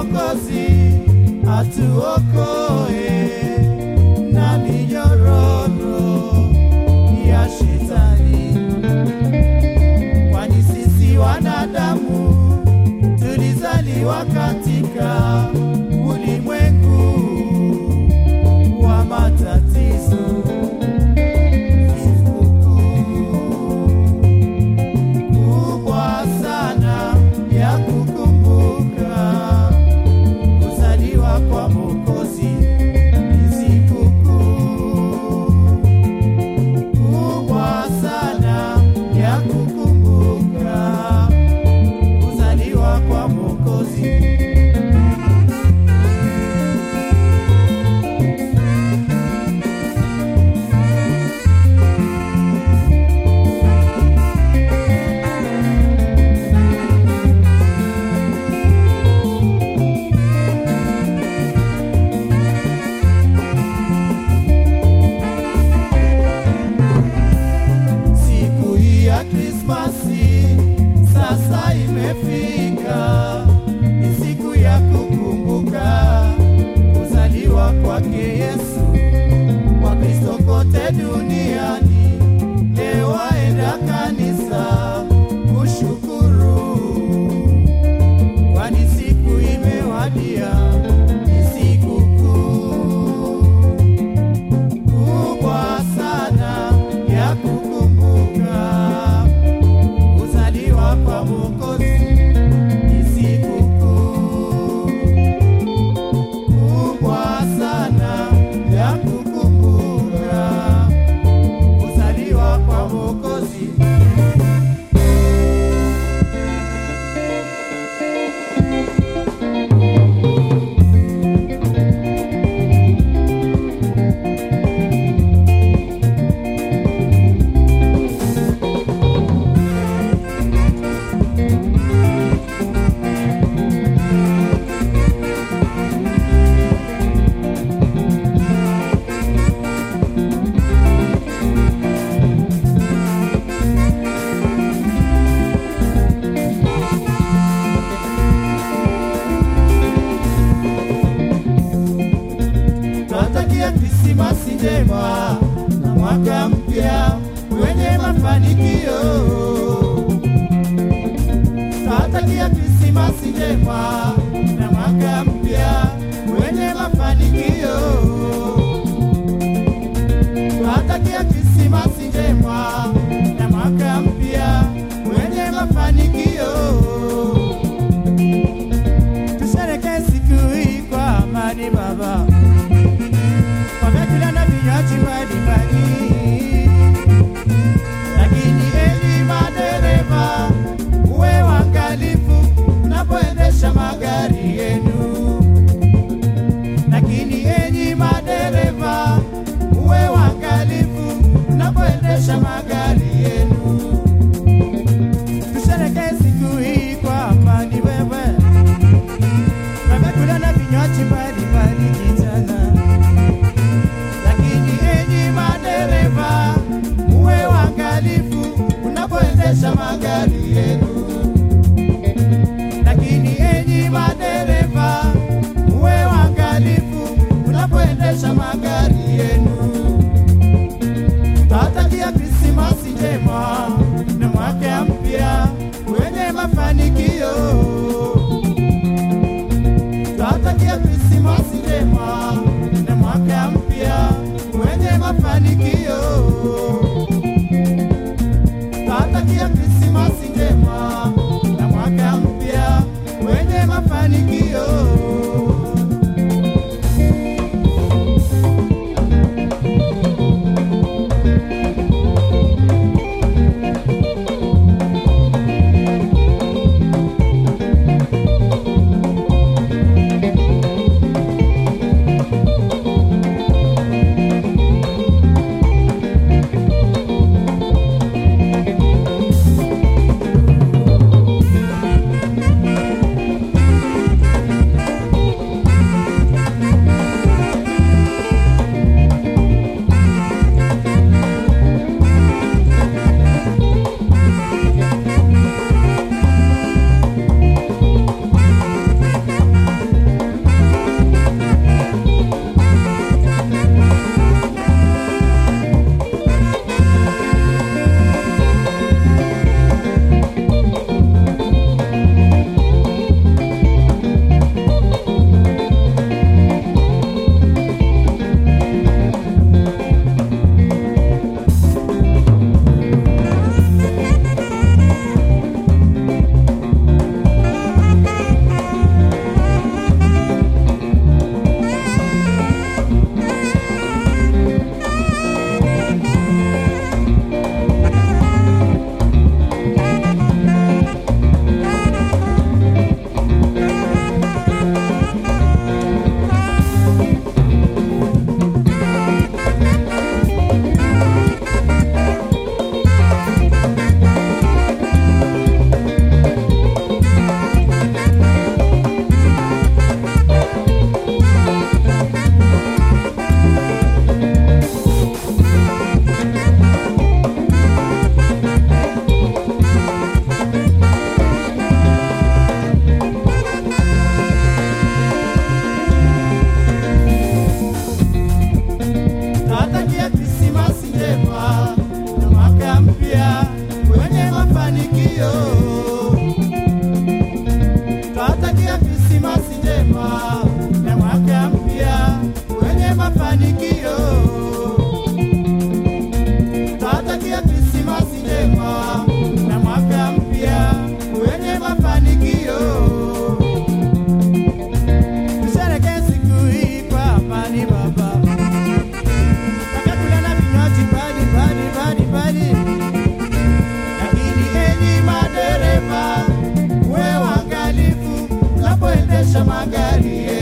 okosi atu okoe. mwema na mwaka mpya wenye mafanikio. Twatakia Krismasi njema na mwaka mpya wenye mafanikio. Tushereke siku hii kwa amani Baba. Shamaga. yeah.